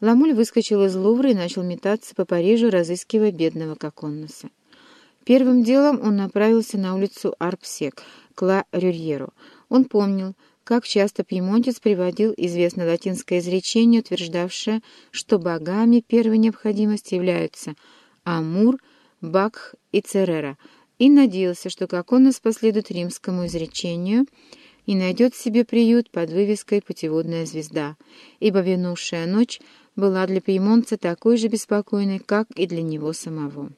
Ламуль выскочил из Лувра и начал метаться по Парижу, разыскивая бедного Коконноса. Первым делом он направился на улицу Арпсек, к Ла-Рюрьеру. Он помнил, как часто пьемонтец приводил известное латинское изречение, утверждавшее, что богами первой необходимости являются Амур, Бакх и Церера, и надеялся, что Коконос последует римскому изречению и найдет себе приют под вывеской «Путеводная звезда», ибо винувшая ночь была для пьемонтца такой же беспокойной, как и для него самого.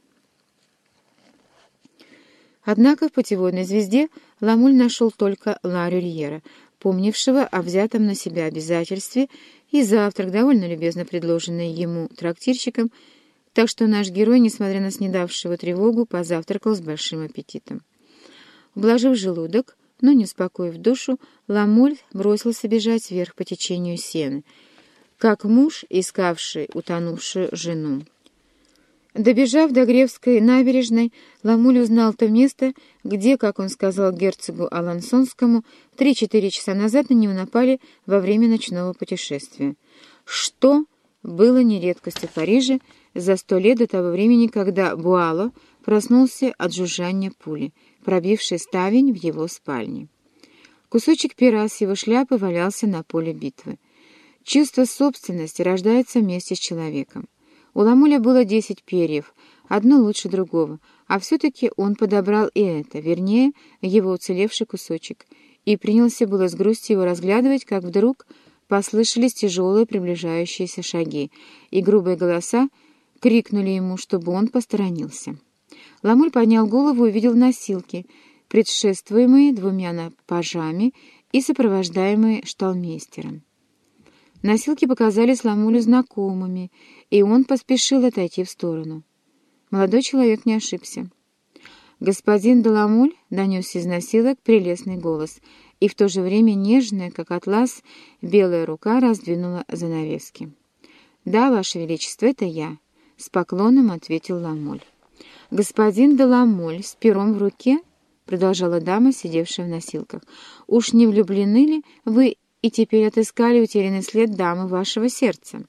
Однако в путеводной звезде Ламуль нашел только Ла Рюрьера, помнившего о взятом на себя обязательстве, и завтрак, довольно любезно предложенный ему трактирщиком, так что наш герой, несмотря на снедавшего тревогу, позавтракал с большим аппетитом. Ублажив желудок, но не успокоив душу, Ламоль бросился бежать вверх по течению сены, как муж, искавший утонувшую жену. Добежав до Гревской набережной, Ламуль узнал то место, где, как он сказал герцогу Алансонскому, три-четыре часа назад на него напали во время ночного путешествия. Что было не редкостью в Париже за сто лет до того времени, когда Буало проснулся от жужжания пули, пробившей ставень в его спальне. Кусочек пера с его шляпы валялся на поле битвы. Чувство собственности рождается вместе с человеком. У Ламуля было десять перьев, одно лучше другого, а все-таки он подобрал и это, вернее, его уцелевший кусочек, и принялся было с грустью его разглядывать, как вдруг послышались тяжелые приближающиеся шаги, и грубые голоса крикнули ему, чтобы он посторонился. Ламуль поднял голову и увидел носилки, предшествуемые двумя пажами и сопровождаемые шталмейстером. Носилки показались Ламулю знакомыми, и он поспешил отойти в сторону. Молодой человек не ошибся. «Господин Деламуль», — донесся из носилок прелестный голос, и в то же время нежная, как атлас, белая рука раздвинула занавески. «Да, Ваше Величество, это я», — с поклоном ответил Ламуль. «Господин Деламуль с пером в руке?» — продолжала дама, сидевшая в носилках. «Уж не влюблены ли вы и теперь отыскали утерянный след дамы вашего сердца.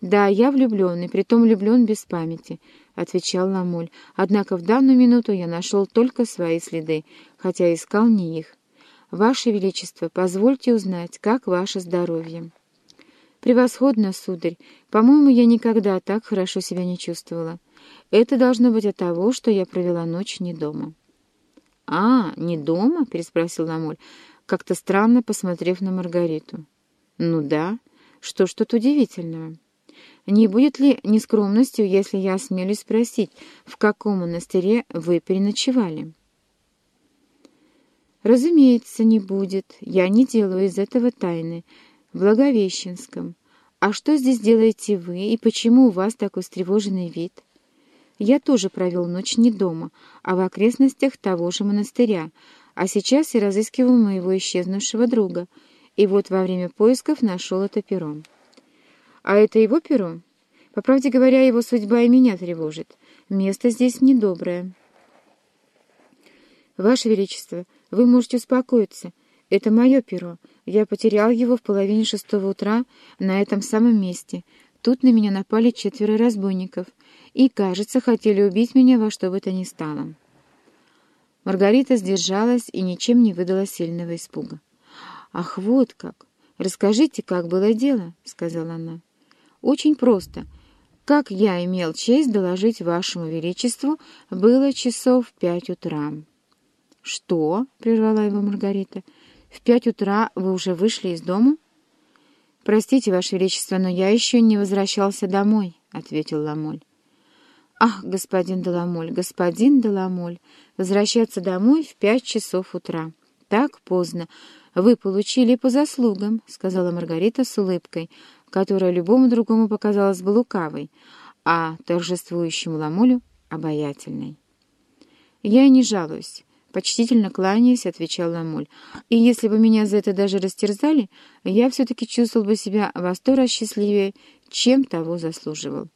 «Да, я влюблен, и притом влюблен без памяти», — отвечал Ламоль. «Однако в данную минуту я нашел только свои следы, хотя искал не их. Ваше Величество, позвольте узнать, как ваше здоровье». «Превосходно, сударь. По-моему, я никогда так хорошо себя не чувствовала. Это должно быть от того, что я провела ночь не дома». «А, не дома?» — переспросил Ламоль как-то странно посмотрев на Маргариту. «Ну да, что ж тут удивительного? Не будет ли нескромностью, если я осмелюсь спросить, в каком монастыре вы переночевали?» «Разумеется, не будет. Я не делаю из этого тайны. В Благовещенском. А что здесь делаете вы, и почему у вас такой встревоженный вид?» «Я тоже провел ночь не дома, а в окрестностях того же монастыря, а сейчас я разыскивал моего исчезнувшего друга, и вот во время поисков нашел это перо. А это его перо? По правде говоря, его судьба и меня тревожит. Место здесь недоброе. Ваше Величество, вы можете успокоиться. Это мое перо. Я потерял его в половине шестого утра на этом самом месте. Тут на меня напали четверо разбойников и, кажется, хотели убить меня во что бы то ни стало. Маргарита сдержалась и ничем не выдала сильного испуга. «Ах, вот как! Расскажите, как было дело?» — сказала она. «Очень просто. Как я имел честь доложить вашему величеству, было часов пять утра». «Что?» — прервала его Маргарита. «В пять утра вы уже вышли из дома?» «Простите, ваше величество, но я еще не возвращался домой», — ответил Ламоль. «Ах, господин Деламоль, господин Деламоль, возвращаться домой в пять часов утра. Так поздно. Вы получили по заслугам», — сказала Маргарита с улыбкой, которая любому другому показалась бы лукавой, а торжествующему Ламолю — обаятельной. «Я не жалуюсь». Почтительно кланяясь, отвечал Ламоль. «И если бы меня за это даже растерзали, я все-таки чувствовал бы себя во сто раз счастливее, чем того заслуживал.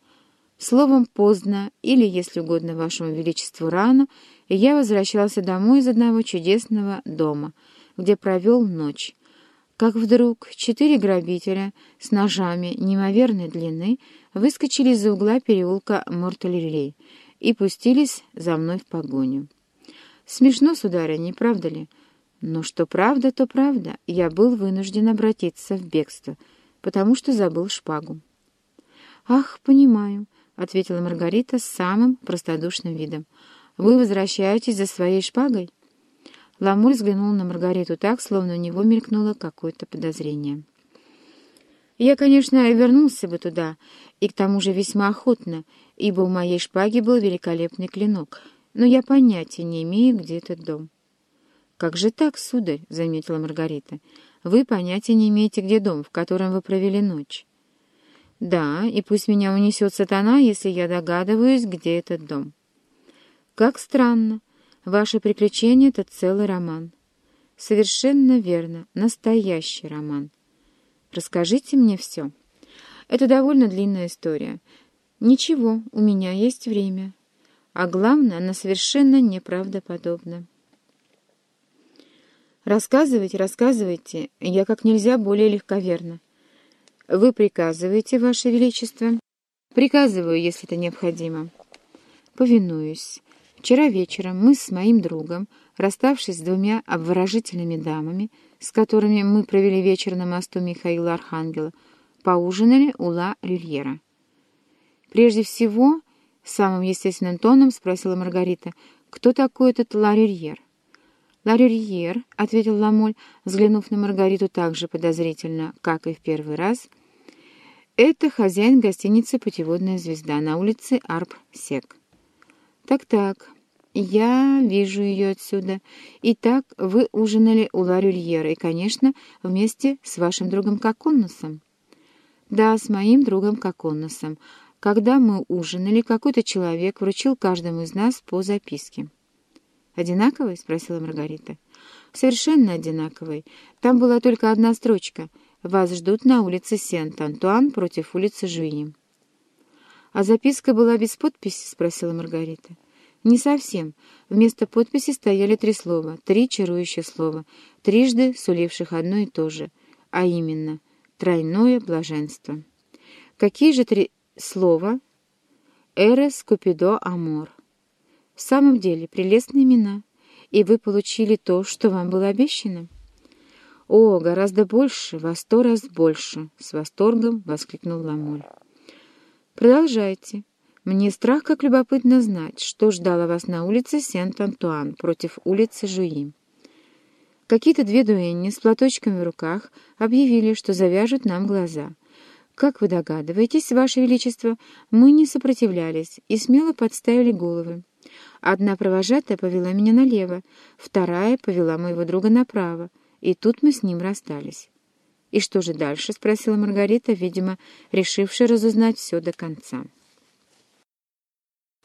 Словом, поздно, или, если угодно вашему величеству, рано, и я возвращался домой из одного чудесного дома, где провел ночь. как вдруг четыре грабителя с ножами неимоверной длины выскочили из-за угла переулка Морталерей и пустились за мной в погоню. Смешно, сударя, не правда ли? Но что правда, то правда. Я был вынужден обратиться в бегство, потому что забыл шпагу. «Ах, понимаю», — ответила Маргарита с самым простодушным видом. «Вы возвращаетесь за своей шпагой?» Ламуль взглянул на Маргариту так, словно у него мелькнуло какое-то подозрение. «Я, конечно, вернулся бы туда, и к тому же весьма охотно, ибо у моей шпаги был великолепный клинок, но я понятия не имею, где этот дом». «Как же так, сударь?» — заметила Маргарита. «Вы понятия не имеете, где дом, в котором вы провели ночь». «Да, и пусть меня унесет сатана, если я догадываюсь, где этот дом». «Как странно. Ваше приключение — это целый роман. Совершенно верно, настоящий роман. Расскажите мне все. Это довольно длинная история. Ничего, у меня есть время. А главное, она совершенно неправдоподобна. Рассказывайте, рассказывайте, я как нельзя более легковерна. Вы приказываете, Ваше Величество? Приказываю, если это необходимо. Повинуюсь. Вчера вечером мы с моим другом, расставшись с двумя обворожительными дамами, с которыми мы провели вечер на мосту Михаила Архангела, поужинали у Ла Рюльера. Прежде всего, самым естественным тоном спросила Маргарита, кто такой этот Ла Рюльер? «Ла Рюльер», — ответил Ламоль, взглянув на Маргариту так же подозрительно, как и в первый раз, — «это хозяин гостиницы «Путеводная звезда» на улице Арп-Сек. «Так-так, я вижу ее отсюда. Итак, вы ужинали у Ларюльера и, конечно, вместе с вашим другом Коконносом». «Да, с моим другом Коконносом. Когда мы ужинали, какой-то человек вручил каждому из нас по записке». «Одинаковый?» — спросила Маргарита. «Совершенно одинаковый. Там была только одна строчка. Вас ждут на улице Сент-Антуан против улицы Жуи». «А записка была без подписи?» — спросила Маргарита. «Не совсем. Вместо подписи стояли три слова, три чарующих слова, трижды суливших одно и то же, а именно «тройное блаженство». Какие же три слова? «Эрес Купидо Амор». В самом деле, прелестные имена. И вы получили то, что вам было обещано? «О, гораздо больше, во сто раз больше!» — с восторгом воскликнул Ламоль. «Продолжайте. Мне страх, как любопытно знать, что ждало вас на улице Сент-Антуан против улицы Жуи». Какие-то две дуэнни с платочками в руках объявили, что завяжут нам глаза. Как вы догадываетесь, Ваше Величество, мы не сопротивлялись и смело подставили головы. Одна провожатая повела меня налево, вторая повела моего друга направо, и тут мы с ним расстались. «И что же дальше?» — спросила Маргарита, видимо, решившая разузнать все до конца.